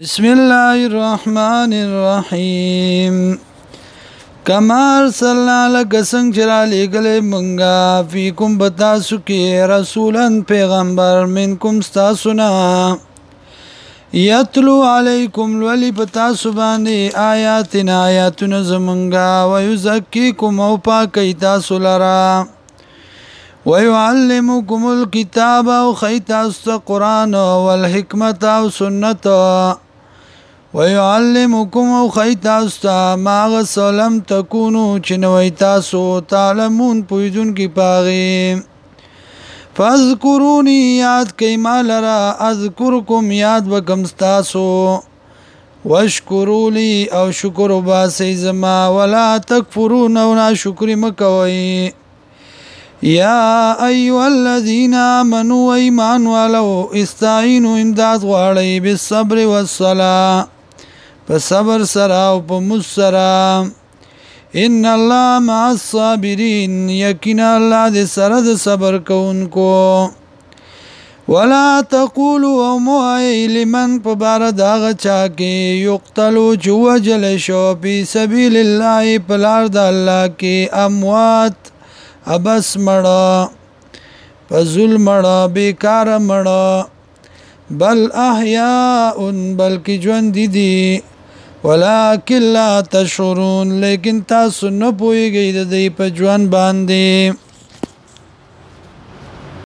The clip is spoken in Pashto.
بسم الله الرحمن الرحیم کما ارسلنا لك سنگ چرا لګلې مونږه فیکم بتا سو کې رسولن پیغمبر منکم استاسنا یتلو علیکم ولی بتا سو باندې آیاتنا آیاتنا زمونږه ويزکیکم او پاکی تاسو لرا ويعلمكم الكتاب وخيتاست قران والحکمت او سنت ويعلمكم او خيتاستا ما غسلم تكونو چنوي تاسو تعلمون پویدون کی پاغي فذكروني یاد کئ مال را اذكركم یاد وکم تاسو واشکروا لي او شکر وباسي زما ولا تكفرون او ناشکر مکوئ یا ایو الذین آمنوا ایمان ولو استعینوا امداد غواړئ بالصبر والصلاه په صبر سره او په مس سره ان الله مع الصابرین یقینا الله دې سره د صبر کوونکو ولا تقولوا موای لمن په بار داغه چا کې یقتلوا جو وجل شو په سبیل الله په لار د الله کې اموات ابس مړه په ظلم مړه بیکار مړه بل احیاء بلکی ژوند دي, دي ولکن لا تشعرون لیکن تاسو نه پوهیږئ د دې په ژوند باندې